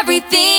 everything.